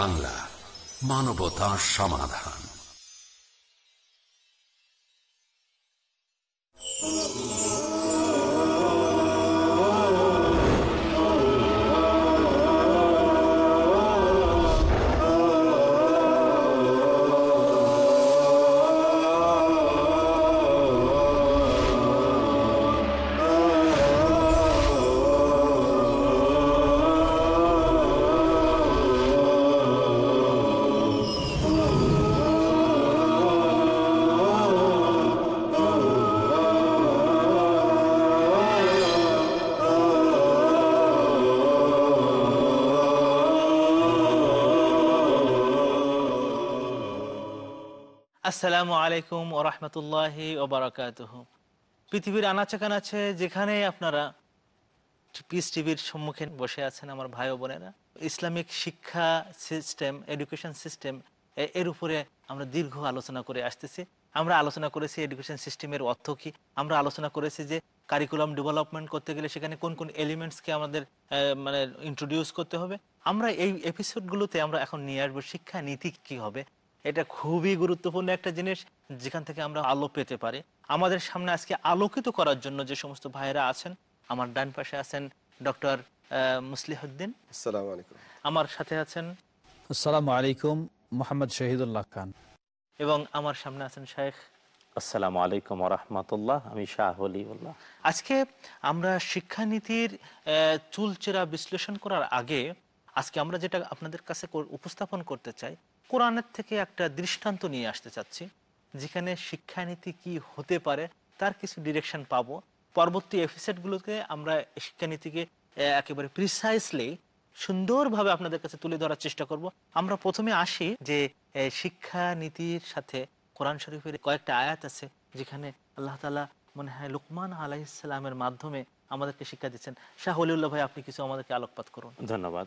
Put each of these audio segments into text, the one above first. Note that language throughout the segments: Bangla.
বাংলা মানবতা সমাধান। আসসালামু আলাইকুম ও রহমতুল্লাহি ওবরাকাতুহ পৃথিবীর আনাচে কানাচে যেখানে আপনারা পিস টিভির সম্মুখে বসে আছেন আমার ভাই বোনেরা, ইসলামিক শিক্ষা সিস্টেম এডুকেশন সিস্টেম এর উপরে আমরা দীর্ঘ আলোচনা করে আসতেছি। আমরা আলোচনা করেছি এডুকেশন সিস্টেমের অর্থ কি? আমরা আলোচনা করেছি যে কারিকুলাম ডেভেলপমেন্ট করতে গেলে সেখানে কোন কোন এলিমেন্টসকে আমাদের মানে ইন্ট্রোডিউস করতে হবে। আমরা এই এপিসোডগুলোতে আমরা এখন নিয়ে আসব শিক্ষা নীতি কি হবে এটা খুবই গুরুত্বপূর্ণ একটা জিনিস যেখান থেকে আমরা আলো পেতে পারি। আমাদের সামনে আজকে আলোকিত করার জন্য যে সমস্ত ভাইরা আছেন আমার ডান পাশে আছেন ডক্টর মুসলিহদ্দিন আসসালামু আলাইকুম। আমার সাথে আছেন আসসালামু আলাইকুম মোহাম্মদ শহীদুল্লাহ খান। এবং আমার সামনে আছেন শেখ। আসসালামু আলাইকুম রহমতুল্লাহ আমি শাহ হলিউল্লাহ আজকে আমরা শিক্ষানীতির চুলচেরা বিশ্লেষণ করার আগে আজকে আমরা যেটা আপনাদের কাছে উপস্থাপন করতে চাই কোরআনের থেকে একটা দৃষ্টান্ত নিয়ে আসতে চাচ্ছি, যেখানে শিক্ষানীতি কি হতে পারে তার কিছু ডিরেকশন পাবো। পরবর্তী এপিসোডগুলোতে আমরা শিক্ষানীতিকে একেবারে প্রিসাইসলি সুন্দরভাবে আপনাদের কাছে তুলে ধরার চেষ্টা করব। আমরা প্রথমে আসি যে শিক্ষানীতির সাথে কোরআন শরীফের কয়েকটা আয়াত আছে, যেখানে আল্লাহ তালা মনে হয় লুকমান আলাইসালামের মাধ্যমে আমাদেরকে শিক্ষা দিচ্ছেন। শাহ অলিউল্লাহ ভাই, আপনি কিছু আমাদেরকে আলোকপাত করুন। ধন্যবাদ।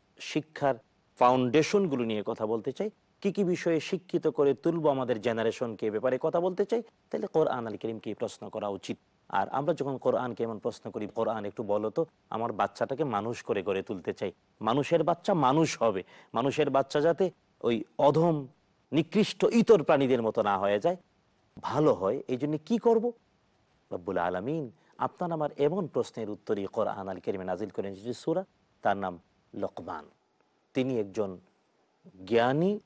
শিক্ষার ফাউন্ডেশনগুলো নিয়ে কথা বলতে চাই। কি কি বিষয়ে শিক্ষিত করে তুলবো আমাদের জেনারেশনকে ব্যাপারে কথা বলতে চাই, তাহলে কোরআন আল করিমকে প্রশ্ন করা উচিত। আর আমরা যখন কোরআনকে এমন প্রশ্ন করি, কোরআন একটু বলো তো, আমার বাচ্চাটাকে মানুষ করে গড়ে তুলতে চাই। মানুষের বাচ্চা মানুষ হবে। মানুষের বাচ্চা যাতে ওই অধম, নিকৃষ্ট ইতর প্রাণীদের মতো না হয়ে যায়। ভালো হয়, এই জন্য কি করব? রব্বুল আলমিন আপনার আমার এমন প্রশ্নের উত্তরই কোরআন আল কেরিমে নাজিল করেন, যে সুরা, তার নাম লোকমান। তিনি একজন জ্ঞানী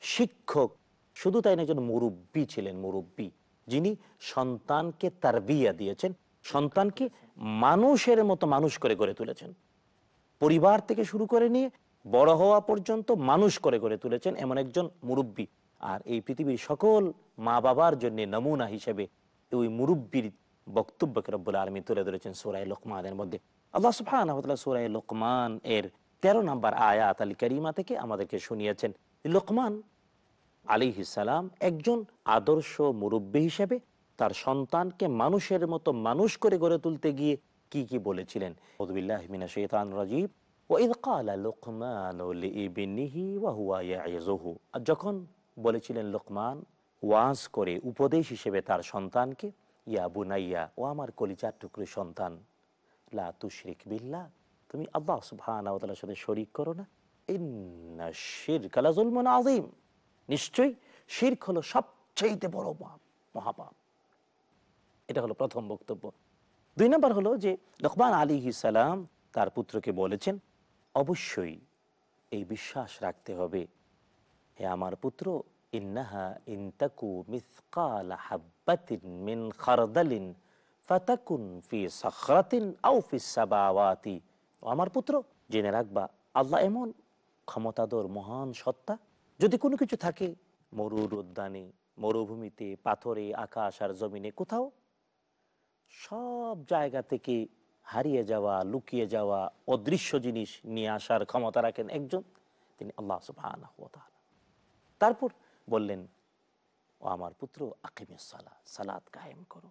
শিক্ষক। শুধু তাই একজন মুরব্বী ছিলেন, মুরব্বী। যিনি সন্তানকে তার বিয়া দিয়েছেন, সন্তানকে মানুষের মতো মানুষ করে গড়ে তুলেছেন। পরিবার থেকে শুরু করে নিয়ে বড় হওয়া পর্যন্ত মানুষ করে গড়ে তুলেছেন এমন একজন মুরব্বী। আর এই পৃথিবীর সকল মা বাবার জন্য নমুনা হিসেবে ওই মুরব্বীর বক্তব্যকে রব্বুল আলমী তুলে ধরেছেন সুরাই লোকমানের মধ্যে। আল্লাহ সুফান সুরাই লোকমান এর তেরো নম্বর আয়াত আলী করিমা থেকে আমাদেরকে শুনিয়েছেন। লোকমান আলী সালাম একজন আদর্শ মুরব্বী হিসেবে তার সন্তানকে মানুষের মতো মানুষ করে গড়ে তুলতে গিয়ে কি কি বলেছিলেন? যখন বলেছিলেন, লোকমান, ওয়াজ করে উপদেশ হিসেবে তার সন্তানকে, ইয়া বুনাইয়া, ও আমার কলিজার টুকরি সন্তান, লা তুশরিক বিল্লাহ তুমি আল্লাহ তাআলার সাথে শরীক করো না। লাযুলমুন নিশ্চয়ই শিরক হলো সবচেয়ে বড় পাপ, মহাপাপ। এটা হলো প্রথম বক্তব্য। দুই নম্বর হলো যে লকমান আলী সালাম তার পুত্রকে বলেছেন, অবশ্যই এই বিশ্বাস রাখতে হবে। হে আমার পুত্র, ইন্নাহা ইনতাকু মিসকাল হাব্বাতিন মিন খারদালিন ফাতাকুন ফি সাখরাতিন আও ফি আমার পুত্র, জেনে রাখবা, আল্লাহ এমন ক্ষমতাদর মহান সত্তা। যদি কোনো কিছু থাকে, মরুর উদ্যানে, মরুভূমিতে, পাথরে, আকাশ আর জমিনে, কোথাও, সব জায়গা থেকে হারিয়ে যাওয়া, লুকিয়ে যাওয়া অদৃশ্য জিনিস নিয়ে আসার ক্ষমতা রাখেন একজন, তিনি আল্লাহ তাআলা। তারপর বললেন, ও আমার পুত্র আকিমে সালা সালাত কায়েম করো।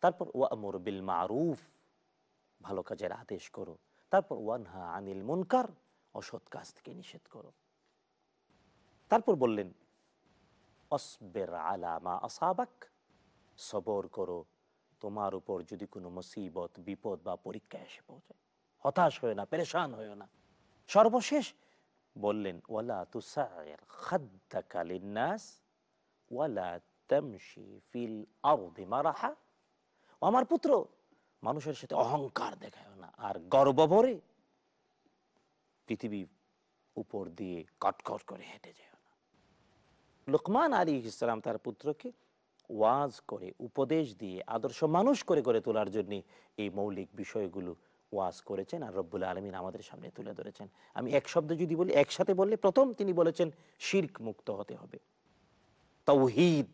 তারপর ও আমর বিল মারুফ। ভালো কাজের আদেশ করো। তারপর ওয়ানহা আনিল মুনকার, অসৎ কাজ থেকে নিষেধ করো। তারপর বললেন, অসবের আলামা আসাবাক, সবর করো। তোমার উপর যদি কোনো মুসিবত, বিপদ বা পরীক্ষা এসে পৌঁছায়, হতাশ হয়ে না, পেরেশান হয়ে না। সর্বশেষ বললেন, ওয়ালা তুসায়ের খাদ্দাকা লিন্নাস, ওয়ালা তামশি ফিল আরদি মারাহা। আমার পুত্র মানুষের সাথে অহংকার দেখায় না। আর গর্ব ভরে পৃথিবী উপর দিয়ে কটকট করে হেঁটে যায় না। লোকমান আলী ইসলাম তার পুত্রকে ওয়াজ করে, উপদেশ দিয়ে, আদর্শ মানুষ করে করে তোলার জন্য এই মৌলিক বিষয়গুলো ওয়াজ করেছেন আর রব্বুল আলমিন আমাদের সামনে তুলে ধরেছেন। আমি এক শব্দ যদি বলি, একসাথে বললে প্রথম তিনি বলেছেন, শির্ক মুক্ত হতে হবে। তৌহিদ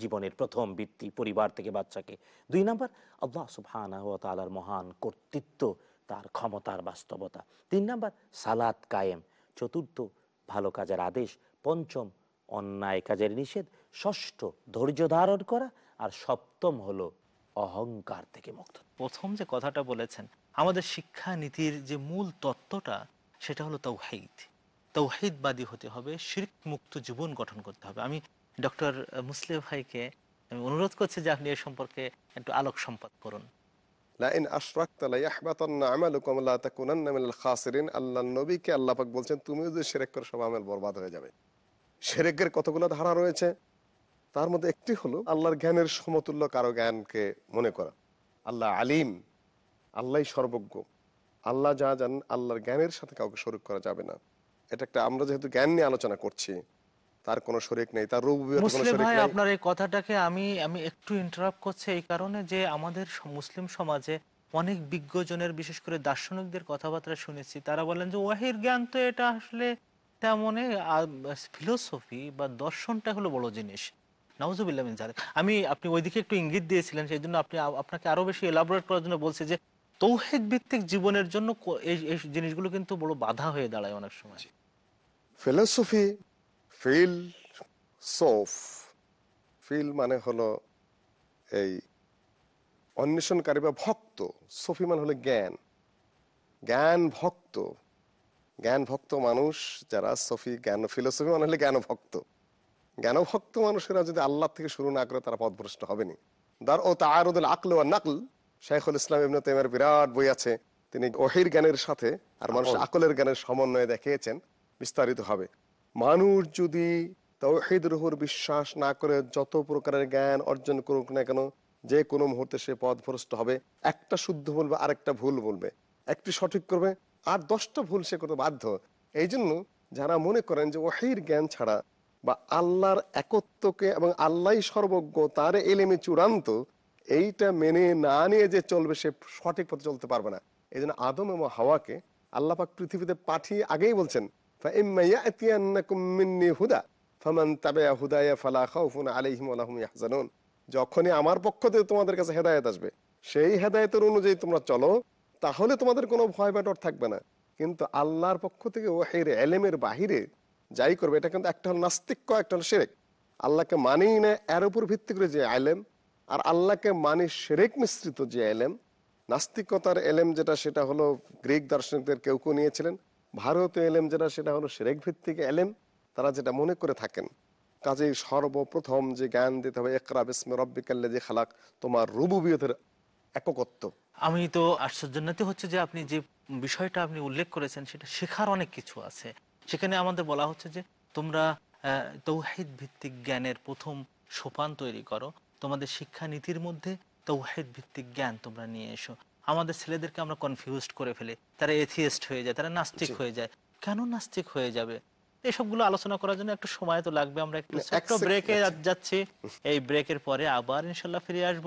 জীবনের প্রথম বৃত্তি, পরিবার থেকে বাচ্চাকে। দুই নাম্বার, আল্লাহ সুবহানাহু ওয়া তাআলার মহান কর্তৃত্ব, তার ক্ষমতার বাস্তবতা। তিন নাম্বার, সালাত কায়েম। চতুর্থ, ভালো কাজের আদেশ। পঞ্চম, অন্যায় কাজের নিষেধ। ষষ্ঠ, ধৈর্য ধারণ করা। আর সপ্তম হলো অহংকার থেকে মুক্ত। প্রথম যে কথাটা বলেছেন, আমাদের শিক্ষা নীতির যে মূল তত্ত্বটা, সেটা হলো তৌহিদ। তৌহিদবাদী হতে হবে শির্ক মুক্ত জীবন গঠন করতে হবে। আমি ডক্টর মুসলিম ভাইকে আমি অনুরোধ করছি যে আপনি এ সম্পর্কে একটু আলোক সম্পাদ করুন। লাইন আল্লাহর নবীকে আল্লাহ বলছেন বরবাদ হয়ে যাবে। কতগুলো ধারা রয়েছে? তার মধ্যে একটি হলো আল্লাহর জ্ঞানের সমতুল্য কারও জ্ঞানকে মনে করা। আল্লাহ আলিম, আল্লাহই সর্বজ্ঞ। আল্লাহ যা জান আল্লাহর জ্ঞানের সাথে কাউকে শরিক করা যাবে না। এটা একটা, আমরা যেহেতু জ্ঞান নিয়ে আলোচনা করছি তার কোনো শরিক নেই তার রুবিয়ত কোনো শরিক ভাই নেই। আপনার এই কথাটাকে আমি আমি একটু ইন্টারাপ্ট করছি এই কারণে যে আমাদের মুসলিম সমাজে অনেক বিজ্ঞজনের বিশেষ করে দার্শনিকদের কথাবার্তা শুনেছি। তারা বলেন যে ওয়াহির জ্ঞান তো এটা আসলে তেমন ফিলোসফি বা দর্শনটা হলো বড় জিনিস। নাউজুবিল্লাহ আমি আপনি ওইদিকে একটু ইঙ্গিত দিয়েছিলেন সেই জন্য আপনি আপনাকে আরও বেশি এলাবোরেট করার জন্য বলছি যে তৌহিদ ভিত্তিক জীবনের জন্য এই এই জিনিসগুলো কিন্তু বড় বাধা হয়ে দাঁড়ায় অনেক সময়। ফিলোসফি ফিল সোফ ফিল মানে হলো এই অন্বেষণকারী বা ভক্ত। সফি মানে হলো জ্ঞান। জ্ঞান ভক্ত। জ্ঞান ভক্ত মানুষ যারা সফি জ্ঞান ফিলোসফি মানে হলে জ্ঞান ভক্ত। জ্ঞান ভক্ত মানুষেরা যদি আল্লাহ থেকে শুরু না করে তারা পথভ্রষ্ট হবেনি। দার ও তারুদুল আকল ও নাকল শেখুল ইসলাম ইবনে তাইমের বিরাট বই আছে। তিনি ওহির জ্ঞানের সাথে আর মানুষ আকলের জ্ঞানের সমন্বয়ে দেখিয়েছেন বিস্তারিত হবে। মানুষ যদি তৌহিদ রুহুর বিশ্বাস না করে যত প্রকারের জ্ঞান অর্জন করুক না কেন, যে কোনো মুহূর্তে সে পথভ্রষ্ট হবে। একটা শুদ্ধ বলবে, আরেকটা ভুল বলবে। একটি সঠিক করবে, আর দশটা ভুল সে করতে বাধ্য। এই জন্য যারা মনে করেন যে ওহির জ্ঞান ছাড়া বা আল্লাহর একত্বকে এবং আল্লাহ সর্বজ্ঞ, তার এলেমে চূড়ান্ত, এইটা মেনে না নিয়ে যে চলবে সে সঠিক পথে চলতে পারবে না। এই জন্য আদম এবং হাওয়াকে আল্লাহ পাক পৃথিবীতে পাঠিয়ে আগেই বলছেন হুদা ফালা যখনই আমার পক্ষ থেকে তোমাদের কাছে হেদায়েত আসবে, সেই হেদায়েতের অনুযায়ী তোমরা চলো, তাহলে তোমাদের কোনো ভয় বা থাকবে না। কিন্তু আল্লাহর পক্ষ থেকে ওহের এলেমের বাহিরে যাই করবে, এটা কিন্তু একটা হল নাস্তিক্য একটা হল সেরেক আল্লাহকে মানেই না, এর উপর ভিত্তি করে যে আলেম, আর আল্লাহকে মানে সেরেক মিশ্রিত যে এলেম নাস্তিকতার এলেম যেটা, সেটা হলো গ্রিক দার্শনিকদের কেউ কেউ নিয়েছিলেন। ভারতীয় এলেম যেটা, সেটা হলো সেরেক ভিত্তিক এলেম। তারা যেটা মনে করে থাকেন, কাজেই সর্বপ্রথম যে জ্ঞান দিতে হবে একরা বিসমে রব্বিকাল্লে যে খালাক, তোমার রুবুবিয়তের এককত্ব। আমি তো আশ্চর্যান্বিত হচ্ছে যে আপনি যে বিষয়টা আপনি উল্লেখ করেছেন, সেটা শেখার অনেক কিছু আছে। সেখানে আমাদের বলা হচ্ছে যে তোমরা তৌহিদ ভিত্তিক জ্ঞানের প্রথম সোপান তৈরি করো। তোমাদের শিক্ষা নীতির মধ্যে তৌহিদ ভিত্তিক জ্ঞান তোমরা নিয়ে এসো। আমাদের ছেলেদেরকে আমরা কনফিউজ করে ফেলি। তারা এথিয়েস্ট হয়ে যায় তারা নাস্তিক হয়ে যায়। কেন নাস্তিক হয়ে যাবে? এসবগুলো আলোচনা করার জন্য একটু সময় তো লাগবে। আমরা একটু ছোট্ট ব্রেকে যাচ্ছি। এই ব্রেকের পরে আবার ইনশাল্লাহ ফিরে আসব।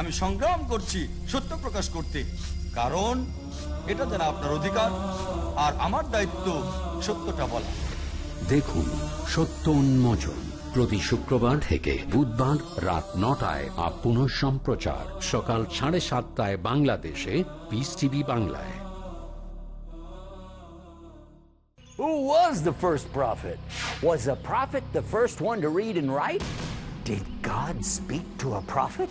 আমি সংগ্রাম করছি সত্য প্রকাশ করতে কারণ এটা যারা আপনার অধিকার আর আমার দায়িত্ব সত্যটা বলা দেখুন সত্য উন্মোচন প্রতি শুক্রবার থেকে বুধবার রাত নটায় আর পুনঃ সম্প্রচার সকাল সাড়ে সাতটায় বাংলাদেশে পিস টিভি বাংলায় Who was the first prophet? Was a prophet the first one to read and write? Did God speak to a prophet?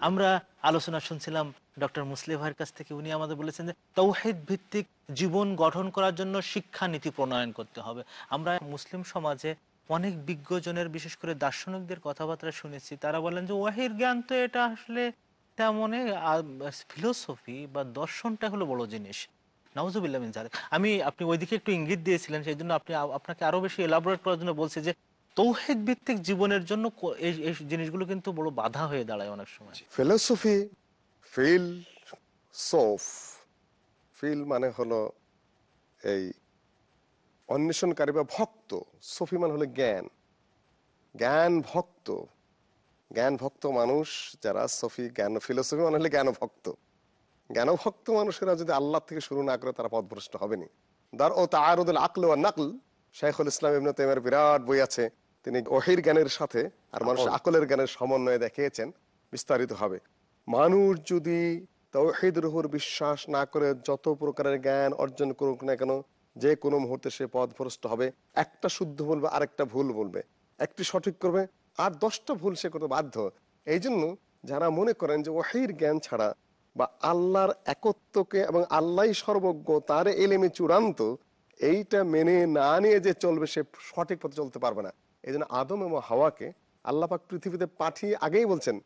আমরা আলোচনা শুনছিলাম ডক্টর মুসলিম ভাইয়ের কাছ থেকে। উনি আমাদের বলেছেন যে তৌহিদ ভিত্তিক জীবন গঠন করার জন্য শিক্ষা নীতি প্রণয়ন করতে হবে। আমরা মুসলিম সমাজে অনেক বিজ্ঞজনের, বিশেষ করে দার্শনিকদের কথাবার্তা শুনেছি। তারা বলেন যে ওয়াহির জ্ঞান তো এটা আসলে তেমন ফিলোসফি বা দর্শনটা হলো বড় জিনিস। জালিক। আমি, আপনি ওইদিকে একটু ইঙ্গিত দিয়েছিলেন, সেই জন্য আপনি আপনাকে আরও বেশি এলাবোরেট করার জন্য বলছি যে তৌহিদ ভিত্তিক জীবনের জন্য এই জিনিসগুলো কিন্তু বড় বাধা হয়ে দাঁড়ায় অনেক সময়। ফিলোসফি ফিল সোফ ফিল মানে হলো এই অন্বেষণকারী বা ভক্ত। সফি মানে হলো জ্ঞান। জ্ঞান ভক্ত। জ্ঞান ভক্ত মানুষ যারা সফি জ্ঞান ফিলোসফি মানে হলে জ্ঞান ভক্ত। জ্ঞান ভক্ত মানুষেরা যদি আল্লাহ থেকে শুরু না করে, তারা পথভ্রষ্ট হবেনি। দার ও তারুদুল আকল ও নাকল। শেখুল ইসলাম ইবনে তাইমের বিরাট বই আছে। তিনি ওহির জ্ঞানের সাথে আর মানুষের আকলের জ্ঞানের সমন্বয়ে দেখিয়েছেন বিস্তারিত হবে। মানুষ যদি তৌহিদ রুহুর বিশ্বাস না করে যত প্রকারের জ্ঞান অর্জন করুক না কেন যে কোনো মুহূর্তে সে পথভ্রষ্ট হবে। একটা শুদ্ধ বলবে আরেকটা ভুল বলবে। একটি সঠিক করবে আর দশটা ভুল সে করতে বাধ্য। এই জন্য যারা মনে করেন যে ওহির জ্ঞান ছাড়া বা আল্লাহর একত্বকে এবং আল্লাহ সর্বজ্ঞ তার এলেমে চূড়ান্ত এইটা মেনে না নিয়ে যে চলবে সে সঠিক পথে চলতে পারবে না। এই জন্য আদম এবং হাওয়াকে আল্লাপাক পৃথিবীতে পাঠিয়ে আগেই বলছেন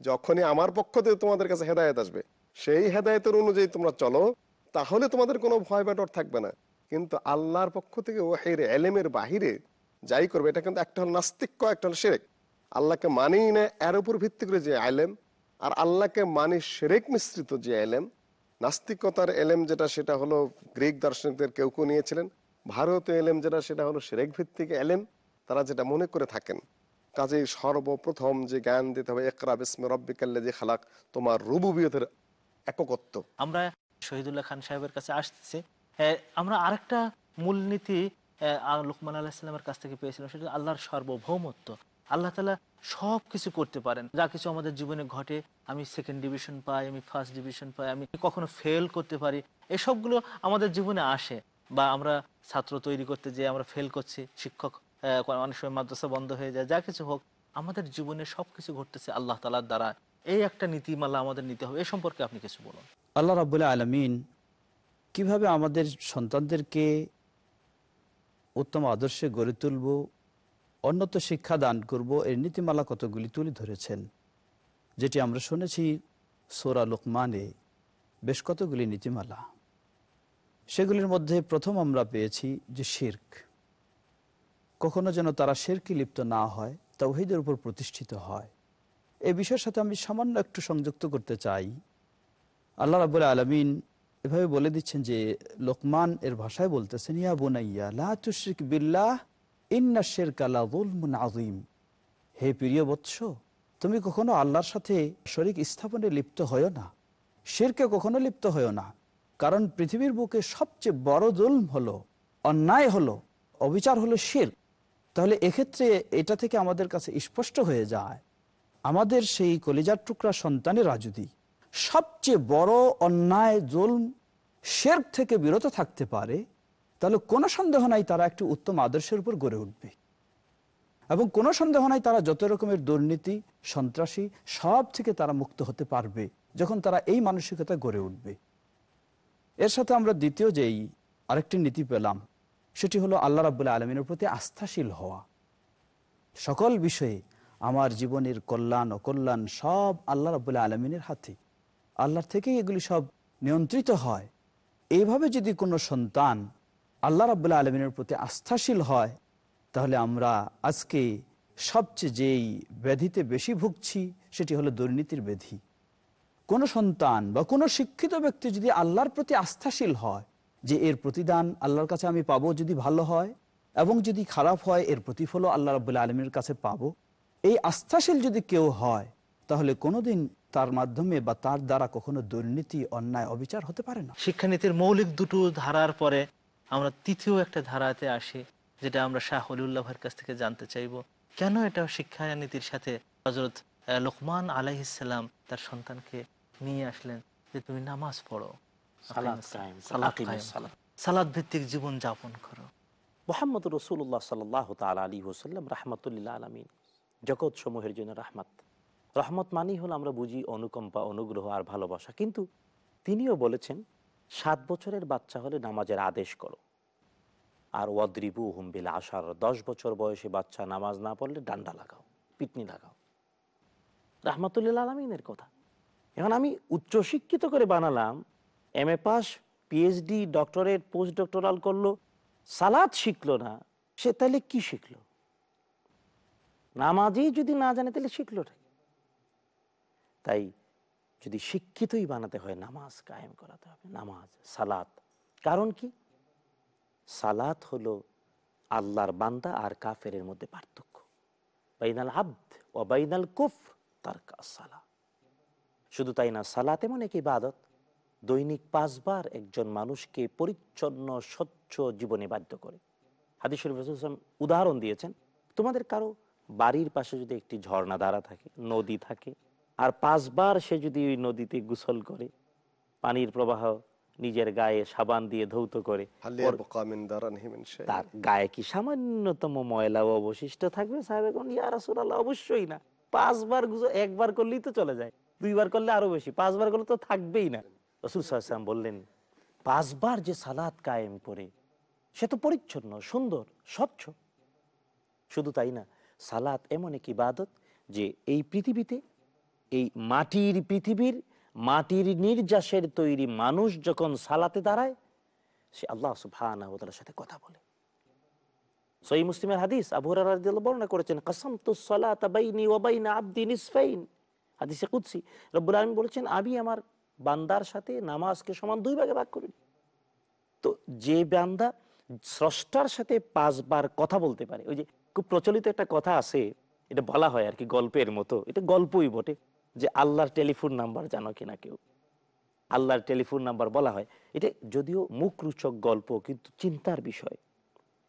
যখনই আমার পক্ষ থেকে তোমাদের কাছে হেদায়ত আসবে, সেই হেদায়তের অনুযায়ী তোমরা চলো, তাহলে তোমাদের কোনো ভয় ব্যাটর থাকবে না। কিন্তু আল্লাহর পক্ষ থেকে ও হের এলেমের বাহিরে যাই করবে, এটা কিন্তু একটা হল নাস্তিক্য, একটা হল সেরেক আল্লাহকে মানেই না এর উপর ভিত্তি করে যে আলেম, আর আল্লাহকে মানে সেরেক মিশ্রিত যে আলেম নাস্তিকতার এলেম যেটা, সেটা হলো গ্রিক দার্শনিকদের কেউ কেউ নিয়েছিলেন। ভারতীয় এলেম যেটা, সেটা হলো সেরেক ভিত্তিক এলেম। তারা যেটা মনে করে থাকেন, কাজেই সর্বপ্রথম যে জ্ঞান দিতে হবে একরা বিসমে রব্বিকাল্লে যে খালাক, তোমার রুবুবিয়তের এককত্ব। আমরা শহীদুল্লাহ খান সাহেবের কাছে আসতেছি। আমরা আরেকটা মূলনীতি লুকমান আলাহিসাল্লামের কাছ থেকে পেয়েছিলাম, সেটা আল্লাহর সার্বভৌমত্ব। আল্লাহ তালা সব কিছু করতে পারেন। যা কিছু আমাদের জীবনে ঘটে, আমি সেকেন্ড ডিভিশন পাই, আমি ফার্স্ট ডিভিশন পাই, আমি কখনো ফেল করতে পারি, এসবগুলো আমাদের জীবনে আসে। বা আমরা ছাত্র তৈরি করতে যে আমরা ফেল করছি, শিক্ষক অনেক সময় মাদ্রাসা বন্ধ হয়ে যায়, যা কিছু হোক, আমাদের জীবনে সব কিছু ঘটতেছে আল্লাহ তালার দ্বারা। এই একটা নীতিমালা আমাদের নিতে হবে, এ সম্পর্কে আপনি কিছু বলুন। আল্লাহ রাবুল্লাহ আলমিন কীভাবে আমাদের সন্তানদেরকে উত্তম আদর্শে গড়ে তুলব অন্যত শিক্ষা দান করব, এর নীতিমালা কতগুলি তুলে ধরেছেন? যেটি আমরা শুনেছি, সোরা লোকমানে বেশ কতগুলি নীতিমালা। সেগুলির মধ্যে প্রথম আমরা পেয়েছি যে শির্ক। কখনো যেন তারা শেরকি লিপ্ত না হয়, তাওহিদের উপর প্রতিষ্ঠিত হয়। এ বিষয়ের সাথে আমি সামান্য একটু সংযুক্ত করতে চাই। আল্লাহ রাবুল আলমিন এভাবে বলে দিচ্ছেন যে, লোকমান এর ভাষায় বলতেছেন, ইয়া বোনাইয়া, লা তুশরিক বিল্লাহ ইন্না লাযুলমুন আযীম। হে প্রিয় বৎস, তুমি কখনো আল্লাহর সাথে শরিক স্থাপনে লিপ্ত হয়েও না। শেরকে কখনো লিপ্ত হয়েও না। কারণ পৃথিবীর বুকে সবচেয়ে বড় জুলম হলো, অন্যায় হলো, অবিচার হলো শের। তাহলে এক্ষেত্রে এটা থেকে আমাদের কাছে স্পষ্ট হয়ে যায়, আমাদের সেই কলিজার টুকরা সন্তানেরা যদি সবচেয়ে বড় অন্যায় জুলম শের থেকে বিরত থাকতে পারে তাহলে কোনো সন্দেহ নাই তারা একটি উত্তম আদর্শের উপর গড়ে উঠবে। এবং কোনো সন্দেহ নাই তারা যত রকমের দুর্নীতি, সন্ত্রাসী সব থেকে তারা মুক্ত হতে পারবে যখন তারা এই মানসিকতা গড়ে উঠবে। এর সাথে আমরা দ্বিতীয় যেই আরেকটি নীতি পেলাম, সেটি হলো আল্লাহ রাবুল্লাহ আলমিনের প্রতি আস্থাশীল হওয়া। সকল বিষয়ে আমার জীবনের কল্যাণ অকল্যাণ সব আল্লাহ রাবুল্লাহ আলমিনের হাতে। আল্লাহর থেকেই এগুলি সব নিয়ন্ত্রিত হয়। এইভাবে যদি কোনো সন্তান আল্লাহ রাবুল্লাহ আলমিনের প্রতি আস্থাশীল হয়, তাহলে আমরা আজকে সবচেয়ে যেই ব্যাধিতে বেশি ভুগছি, সেটি হলো দুর্নীতির ব্যাধি। কোনো সন্তান বা কোনো শিক্ষিত ব্যক্তি যদি আল্লাহর প্রতি আস্থাশীল হয়, যে এর প্রতিদান আল্লাহর কাছে আমি পাবো যদি ভালো হয়, এবং যদি খারাপ হয়, এর প্রতিফলও আল্লাহ রাবুল্লাহ আলমীর কাছে পাবো। এই আস্থাশীল যদি কেউ হয়, তাহলে কোনোদিন তার মাধ্যমে বা তার দ্বারা কখনো দুর্নীতি, অন্যায়, অবিচার হতে পারে না। শিক্ষানীতির মৌলিক দুটো ধারার পরে আমরা তৃতীয় একটা ধারাতে আসি যেটা আমরা শাহ অলিউল্লাহের কাছ থেকে জানতে চাইব। কেন এটা শিক্ষানীতির সাথে হজরত লোকমান আলাইসাল্লাম তার সন্তানকে নিয়ে আসলেন যে তুমি নামাজ পড়ো। সালাত ভিত্তিক জীবন যাপন করো। মোহাম্মদ রসুল্লাহ সাল্লাহ তাল আলী হোসাল্লাম রাহমাতুল্লাহ আলমিন জগৎ সমূহের জন্য রাহমাত। রহমত মানেই হল আমরা বুঝি অনুকম্পা অনুগ্রহ আর ভালোবাসা। কিন্তু তিনিও বলেছেন সাত বছরের বাচ্চা হলে নামাজের আদেশ করো। আর ওয়াদ্রিবু হুমবিল আশার দশ বছর বয়সে বাচ্চা নামাজ না পড়লে ডান্ডা লাগাও, পিটনি লাগাও। রাহমাতুল্লাহ আলমিনের কথা। এখন আমি উচ্চশিক্ষিত করে বানালাম, M A pass PhD, doctorate post doctoral করল, সালাদ শিখলো না, সে তাহলে কি শিখলো? নামাজই যদি না জানে তাহলে শিখলো তাই যদি শিক্ষিতই বানাতে হয়, নামাজ কায়েম করাতে হবে, নামাজ, সালাত। কারণ কি? সালাত হলো আল্লাহর বান্দা আর কাফেরের মধ্যে পার্থক্য। বাইনাল আব্দ ও বাইনাল কুফ তার সালা শুধু তাই না, সালাত এমন এক ইবাদত। দৈনিক পাঁচবার একজন মানুষকে পরিচ্ছন্ন, স্বচ্ছ জীবনে বাধ্য করে। হাদিস শরীফ উদাহরণ দিয়েছেন, তোমাদের কারও বাড়ির পাশে যদি একটি ঝর্ণা দ্বারা থাকে, নদী থাকে আর পাঁচবার সে যদি ওই নদীতে গোসল করে পানির প্রবাহ নিজের গায়ে সাবান দিয়ে ধৌত করে। তার গায়ে কি সামান্যতম ময়লা অবশিষ্ট থাকবে? সাহেব অবশ্যই না। পাঁচবার একবার করলেই তো চলে যায়। দুইবার করলে আরও বেশি পাঁচবার করলে তো থাকবেই না। রসুল সাল্লাম বললেন পাঁচবার যে সালাদ কায়েম করে সে তো পরিচ্ছন্ন সুন্দর স্বচ্ছ। শুধু তাই না সালাত এমন এক ইবাদত যে এই পৃথিবীতে এই মাটির পৃথিবীর মাটির নির্যাসের তৈরি মানুষ যখন সালাতে দাঁড়ায়, সে আল্লাহ ওয়া সাথে কথা বলে। সহি মুসলিমের হাদিস, আবু বর্ণনা করেছেন আবদি নিসফাইন। হাদিসে রব্বুল আলামিন বলেছেন, আমি আমার বান্দার সাথে নামাজকে সমান দুই ভাগে ভাগ করি তো যে বান্দা স্রষ্টার সাথে পাঁচবার কথা বলতে পারে, ওই যে খুব প্রচলিত একটা কথা আছে, এটা বলা হয় আর কি গল্পের মতো, এটা গল্পই বটে। যে আল্লাহর টেলিফোন নাম্বার জানো কিনা কেউ? আল্লাহর টেলিফোন নাম্বার বলা হয়। এটা যদিও মুখরোচক গল্প, কিন্তু চিন্তার বিষয়।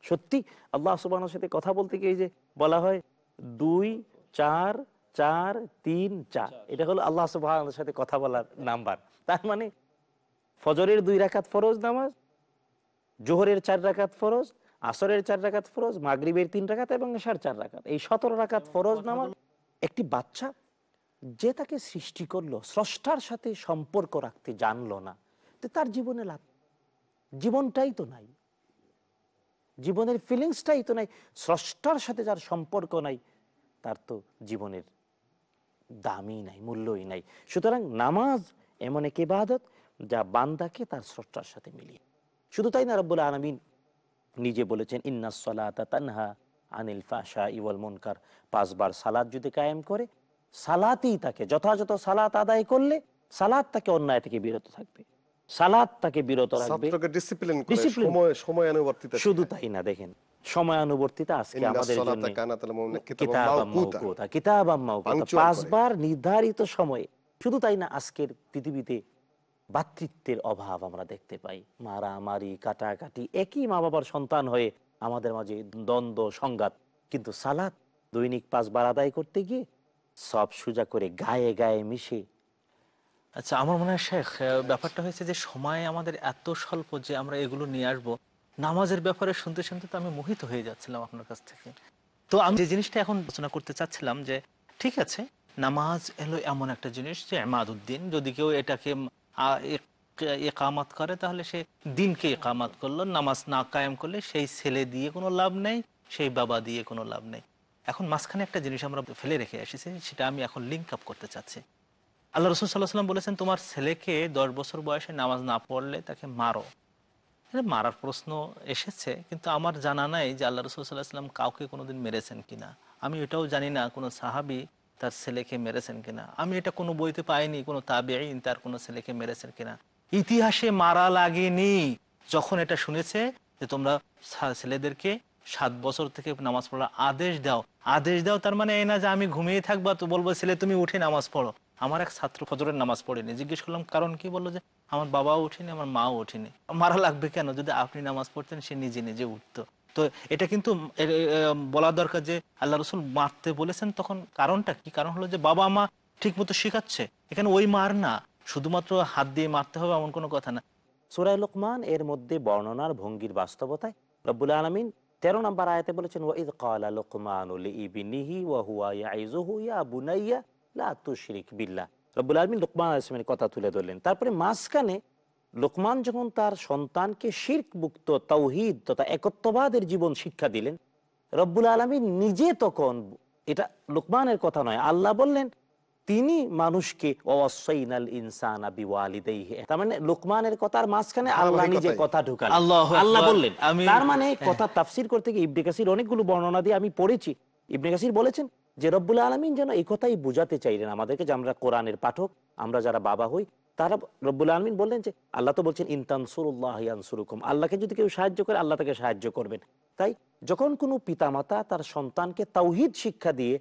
সত্যি? আল্লাহ সুবাহর সাথে কথা বলতে গিয়ে যে বলা হয়, দুই, চার চার, তিন, চার। এটা হলো আল্লাহ সুবাহর সাথে কথা বলার নাম্বার। তার মানে ফজরের দুই রাকাত ফরজ নামাজ, জোহরের চার রাকাত ফরজ, আসরের চার রাকাত ফরজ, মাগরিবের তিন রাকাত এবং এশার চার রাকাত। এই সতেরো রাকাত ফরজ নামাজ, একটি বাচ্চা যে তাকে সৃষ্টি করল, স্রষ্টার সাথে সম্পর্ক রাখতে জানলো না, তো তার জীবনে লাভ? জীবনটাই তো নাই। জীবনের ফিলিংসটাই তো নাই। স্রষ্টার সাথে যার সম্পর্ক নাই, তার তো জীবনের দামই নাই, মূল্যই নাই। সুতরাং নামাজ এমন এক ইবাদত, যা বান্দাকে তার স্রষ্টার সাথে মিলিয়ে। শুধু তাই না, রব্বুল আলমিন নিজে বলেছেন ইন্না তানহা আনিল ফাশা ইওয়াল মুনকার। পাঁচবার সালাদ যদি কায়েম করে সালাতেই তাকে যথাযথ সালাত আদায় করলে সালাদ তাকে অন্যায় থেকে বিরত থাকবে। সালাদ তাকে বিরত রাখবে। শুধু তাই না দেখেন সময়ানুবর্তিতা আজকে আমাদের সলাতা। পাঁচবার নির্ধারিত সময়ে শুধু তাই না আজকের পৃথিবীতে অভাব আমরা দেখতে পাই। মারামারি কাটাকাটি একই মা বাবার সন্তান হয়ে আমাদের মাঝে দ্বন্দ্ব সংঘাত। কিন্তু সালাত দৈনিক পাঁচবার আদায় করতে গিয়ে সব সুজা করে গায়ে গায়ে মিশে। আচ্ছা আমার মনে হয় শেখ ব্যাপারটা হয়েছে যে সময় আমাদের এত স্বল্প যে আমরা এগুলো নিয়ে আসব, নামাজের ব্যাপারে শুনতে শুনতে তো আমি মোহিত হয়ে যাচ্ছিলাম আপনার কাছ থেকে। তো আমি যে জিনিসটা এখন আলোচনা করতে চাচ্ছিলাম যে, ঠিক আছে, নামাজ এলো এমন একটা জিনিস যে এমাদুদ্দিন যদি কেউ এটাকে একামাত করে, তাহলে সে দিনকে একামাত করল, নামাজ না কায়েম করলে সেই ছেলে দিয়ে কোনো লাভ নেই, সেই বাবা দিয়ে কোনো লাভ নেই। এখন মাঝখানে একটা জিনিস আমরা ফেলে রেখে এসেছি সেটা আমি এখন লিঙ্ক আপ করতে চাচ্ছি। আল্লাহ রসুল সাল্লাহ সাল্লাম বলেছেন, তোমার ছেলেকে দশ বছর বয়সে নামাজ না পড়লে তাকে মারো। মারার প্রশ্ন এসেছে, কিন্তু আমার জানা নাই যে আল্লাহ রসুল সাল্লাহ সাল্লাম কাউকে কোনোদিন মেরেছেন কিনা। আমি এটাও জানি না কোনো সাহাবি তার ছেলেকে মেরেছেন কিনা। আমি এটা কোনো বইতে পাইনি, কোনো তাবেইন তার কোনো ছেলেকে মেরেছেন কিনা। ইতিহাসে মারা লাগেনি। যখন এটা শুনেছে যে তোমরা ছেলেদেরকে সাত বছর থেকে নামাজ পড়ার আদেশ দাও। আদেশ দাও তার মানে এই না যে আমি ঘুমিয়ে থাকবা, তো বলব, ছেলে, তুমি উঠে নামাজ পড়ো। আমার এক ছাত্র ফজরের নামাজ পড়েনি। জিজ্ঞেস করলাম, কারণ কি? বলল যে, আমার বাবাও উঠেনি, আমার মাও উঠেনি। মারা লাগবে কেন? যদি আপনি নামাজ পড়তেন, সে নিজে নিজে উঠতো। তো এটা কিন্তু বলা দরকার যে, আল্লাহ রসুল মারতে বলেছেন, তখন কারণটা কি? কারণ হলো যে, বাবা মা ঠিক মতো শেখাচ্ছে। এখানে ওই মার না। শুধুমাত্র হাত দিয়ে মারতে হবে এমন কোনো কথা না। সুরাই লোকমান এর মধ্যে বর্ণনার ভঙ্গির বাস্তবতায় রব্বুল আলমিন তেরো নম্বর আয়াতে বলেছেন ওয়াইদ কালা ইবিনিহি ওয়া হুয়া ইয়াইজুহু ইয়া বুনাইয়া লা তুশরিক বিল্লাহ রব্বুল আলমিন লোকমান আলাইহিস কথা তুলে ধরলেন তারপরে মাঝখানে লোকমান যখন তার সন্তানকে শির্ক মুক্ত তৌহিদ তথা একত্ববাদের জীবন শিক্ষা দিলেন রব্বুল আলমিন নিজে তখন এটা লোকমানের কথা নয় আল্লাহ বললেন তিনি মানুষকে অবশ্যইনাল ইনসান তার মানে লোকমানের কথার মাঝখানে আল্লাহ নিজে কথা আল্লাহু আল্লাহ বললেন তার মানে কথা তাফসির করতে গিয়ে ইবনে কাসির অনেকগুলো বর্ণনা দিয়ে আমি পড়েছি। ইবনে কাসির বলেছেন যে রব্বুল আলমিন যেন এই কথাই বুঝাতে চাইলেন আমাদেরকে যে আমরা কোরআনের পাঠক আমরা যারা বাবা হই তারা রব্বুল আলমিন বললেন যে আল্লাহ তো বলছেন ইনতানসুরুল্লাহ ইয়ানসুরুকুম আল্লাহকে যদি কেউ সাহায্য করে আল্লাহ তাকে সাহায্য করবেন। তাই যখন কোনো পিতামাতা তার সন্তানকে তাওহিদ শিক্ষা দিয়ে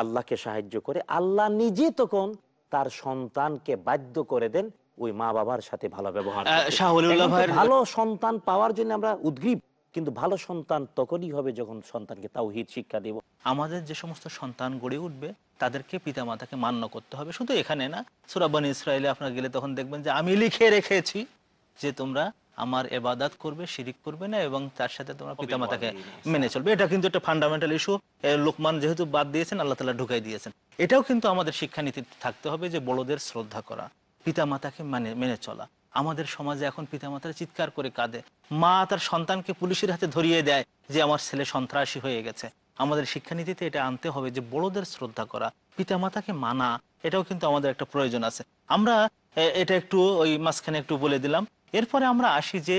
আল্লাহকে সাহায্য করে। আল্লাহ নিজে তখন তার সন্তানকে বাধ্য করে দেন ওই মা বাবার সাথে ভালো ব্যবহার ভালো সন্তান পাওয়ার জন্য আমরা উদ্গ্রীব কিন্তু ভালো সন্তান তখনই হবে যখন সন্তানকে তাও তাওহিদ শিক্ষা দেব। আমাদের যে সমস্ত সন্তান গড়ে উঠবে তাদেরকে পিতামাতাকে মান্য করতে হবে। শুধু এখানে না সুরাবান ইসরায়েলে আপনারা গেলে তখন দেখবেন যে আমি লিখে রেখেছি যে তোমরা আমার এবাদাত করবে শিরিক করবে না এবং তার সাথে তোমরা পিতামাতাকে মেনে চলবে। এটা কিন্তু একটা ফান্ডামেন্টাল ইস্যু লোকমান যেহেতু বাদ দিয়েছেন আল্লাহ তালা ঢুকাই দিয়েছেন। এটাও কিন্তু আমাদের শিক্ষানীতি থাকতে হবে যে বড়দের শ্রদ্ধা করা পিতামাতাকে মানে মেনে চলা। আমাদের সমাজে এখন পিতামাতারা চিৎকার করে কাঁদে। মা তার সন্তানকে পুলিশের হাতে ধরিয়ে দেয় যে আমার ছেলে সন্ত্রাসী হয়ে গেছে। আমাদের শিক্ষানীতিতে এটা আনতে হবে যে বড়দের শ্রদ্ধা করা পিতামাতাকে মানা এটাও কিন্তু আমাদের একটা প্রয়োজন আছে। আমরা এটা একটু ওই মাঝখানে একটু বলে দিলাম। এরপরে আমরা আসি যে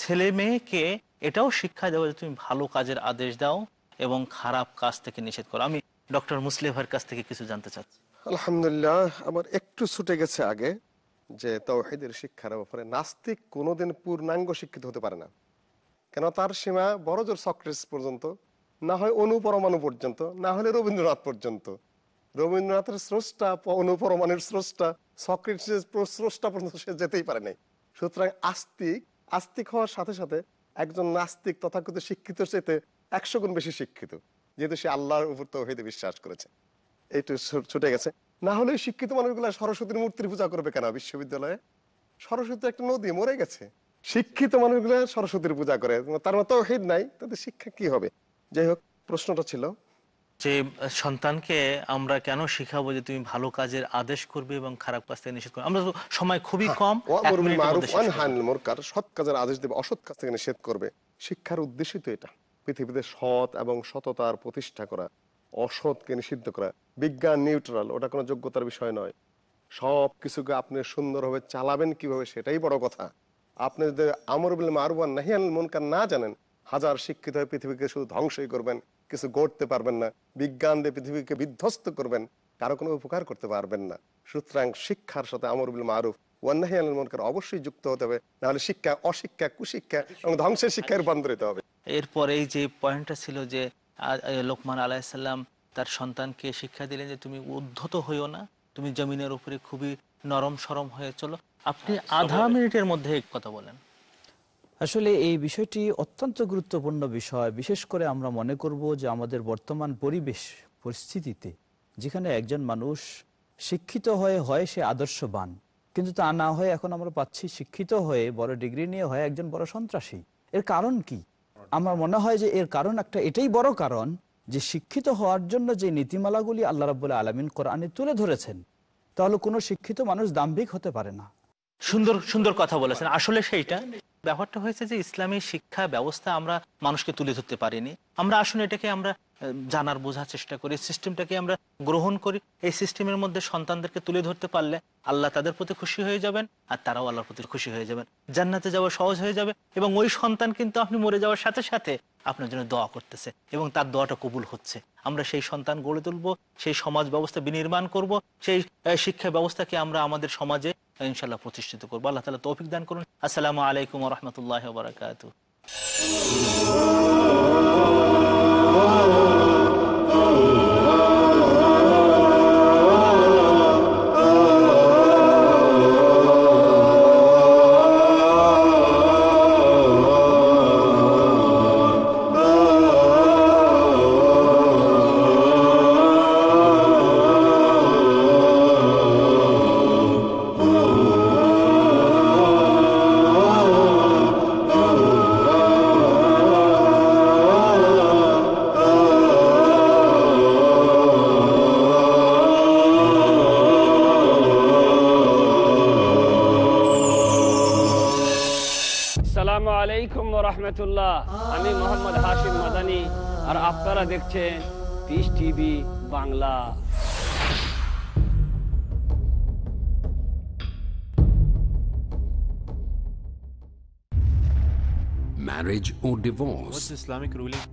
ছেলে মেয়েকে এটাও শিক্ষা দেওয়া যে তুমি ভালো কাজের আদেশ দাও এবং খারাপ কাজ থেকে নিষেধ করো। আমি ডক্টর মুসলিমের কাছ থেকে কিছু জানতে চাচ্ছি। আলহামদুলিল্লাহ, আমার একটু ছুটে গেছে আগে যে তাওহিদের শিক্ষার ব্যাপারে। নাস্তিক কোনোদিন পূর্ণাঙ্গ শিক্ষিত হতে পারে না। কেন? তার সীমা বড় জোর সক্রেটিস পর্যন্ত, না হয় অনুপরমাণু পর্যন্ত, না হলে রবীন্দ্রনাথ পর্যন্ত। রবীন্দ্রনাথের স্রষ্টা, অনুপরমাণুর স্রষ্টা, সক্রেটিসের স্রষ্টা পর্যন্ত সে যেতেই পারে নাই। সুতরাং আস্তিক আস্তিক হওয়ার সাথে সাথে একজন নাস্তিক তথাকথিত শিক্ষিত চেতে একশো গুণ বেশি শিক্ষিত, যেহেতু সে আল্লাহর উপর তৌহিদে বিশ্বাস করেছে। একটু ছু- ছুটে গেছে। না হলে শিক্ষিত মানুষগুলা সরস্বতীর মূর্তির পূজা করবে কেন বিশ্ববিদ্যালয়ে? সরস্বতী একটা নদী, মরে গেছে। শিক্ষিত মানুষগুলা সরস্বতীর পূজা করে, তার মতো হিদ নাই, তাদের শিক্ষা কি হবে? যাই হোক, প্রশ্নটা ছিল যে সন্তানকে আমরা কেন শিখাবো যে তুমি ভালো কাজের আদেশ করবে এবং খারাপ কাজ থেকে নিষেধ করবে? আমরা তো সময় খুবই কম। হানিল মুনকার সৎ কাজের আদেশ দেবে অসৎ কাজ থেকে নিষেধ করবে। শিক্ষার উদ্দেশ্যই তো এটা পৃথিবীতে সৎ এবং সততার প্রতিষ্ঠা করা অসৎকে নিষিদ্ধ করা বিজ্ঞান নিউট্রাল ওটা কোনো যোগ্যতার বিষয় নয়। সব কিছুকে আপনি সুন্দরভাবে চালাবেন কীভাবে সেটাই বড় কথা। আপনি যদি আমর বিল মারুয়ান নাহিয়াল মুনকার না জানেন হাজার শিক্ষিত হয়ে পৃথিবীকে শুধু ধ্বংসই করবেন। কিছু গড়তে পারবেন না। বিজ্ঞান দিয়ে পৃথিবীকে বিধ্বস্ত করবেন কারও কোনো উপকার করতে পারবেন না। সুতরাং শিক্ষার সাথে আমর বিল মারুফ মুনকার অবশ্যই যুক্ত হতে হবে নাহলে শিক্ষা অশিক্ষা কুশিক্ষা এবং ধ্বংসের শিক্ষায় রূপান্তরিত হবে। এরপর এই যে পয়েন্টটা ছিল যে লোকমান আলাহিসাল্লাম তার সন্তানকে শিক্ষা দিলেন যে তুমি উদ্ধত হইও না তুমি জমিনের উপরে খুবই নরম সরম হয়ে চলো। আপনি আধা মিনিটের মধ্যে এক কথা বলেন। আসলে এই বিষয়টি অত্যন্ত গুরুত্বপূর্ণ বিষয়। বিশেষ করে আমরা মনে করব যে আমাদের বর্তমান পরিবেশ পরিস্থিতিতে, যেখানে একজন মানুষ শিক্ষিত হয়ে, হয় সে আদর্শবান। কিন্তু তা না হয়ে এখন আমরা পাচ্ছি শিক্ষিত হয়ে, বড় ডিগ্রি নিয়ে হয় একজন বড় সন্ত্রাসী। এর কারণ কি? আমার মনে হয় যে এর কারণ একটা এটাই বড় কারণ যে শিক্ষিত হওয়ার জন্য যে নীতিমালাগুলি আল্লাহ রাবুল্লাহ আলমিন কোরআনে তুলে ধরেছেন, তাহলে কোনো শিক্ষিত মানুষ দাম্ভিক হতে পারে না। সুন্দর সুন্দর কথা বলেছেন। আসলে সেইটা ব্যাপারটা হয়েছে যে ইসলামী শিক্ষা ব্যবস্থা আমরা মানুষকে তুলে ধরতে পারিনি। আমরা আসলে এটাকে আমরা জানার, বোঝার চেষ্টা করি। সিস্টেমটাকে আমরা গ্রহণ করি। এই সিস্টেমের মধ্যে সন্তানদেরকে তুলে ধরতে পারলে আল্লাহ তাদের প্রতি খুশি হয়ে যাবেন আর তারাও আল্লাহর প্রতি খুশি হয়ে যাবেন। জান্নাতে যাওয়া সহজ হয়ে যাবে এবং ওই সন্তান কিন্তু আপনি মরে যাওয়ার সাথে সাথে আপনার জন্য দোয়া করতেছে এবং তার দোয়াটা কবুল হচ্ছে। আমরা সেই সন্তান গড়ে তুলবো, সেই সমাজ ব্যবস্থা বিনির্মাণ করব, সেই শিক্ষা ব্যবস্থাকে আমরা আমাদের সমাজে ইনশাল্লাহ প্রতিষ্ঠিত করব। আল্লাহ তালা তৌফিক দান করুন। আসসালামু আলাইকুম রহমতুল্লাহ বারকাত আলাইকুম রহমতুল্লাহ আমি মোহাম্মদ হাশিম মাদানি আর আপনারা দেখছেন peace TV Bangla Marriage or divorce? Islamic ruling?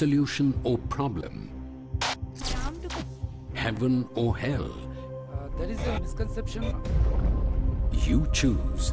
Solution or problem? Heaven or hell? there is a misconception. You choose.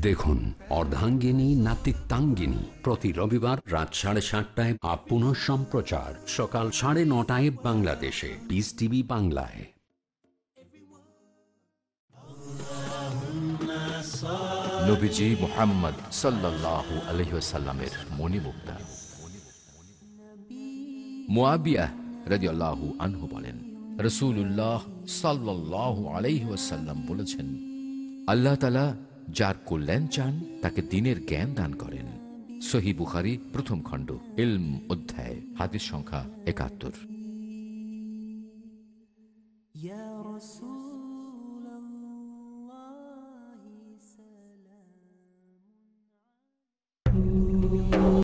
দেখুন, অর্ধাঙ্গিনী, নাতিত্বাঙ্গিনী। প্রতি রবিবার রাত সাড়ে সাতটায় আপ পুনঃ সম্প্রচার। সকাল সাড়ে নটায় বাংলাদেশে। পিস টিভি বাংলায়। মোহাম্মদ রাজিয়াল্লাহু আনহু বলেন বলেছেন, আল্লাহ যার কল্যাণ চান, তাকে দিনের জ্ঞান দান করেন। সহি বুখারি, প্রথম খণ্ড, ইলম অধ্যায় হাতের সংখ্যা একাত্তর।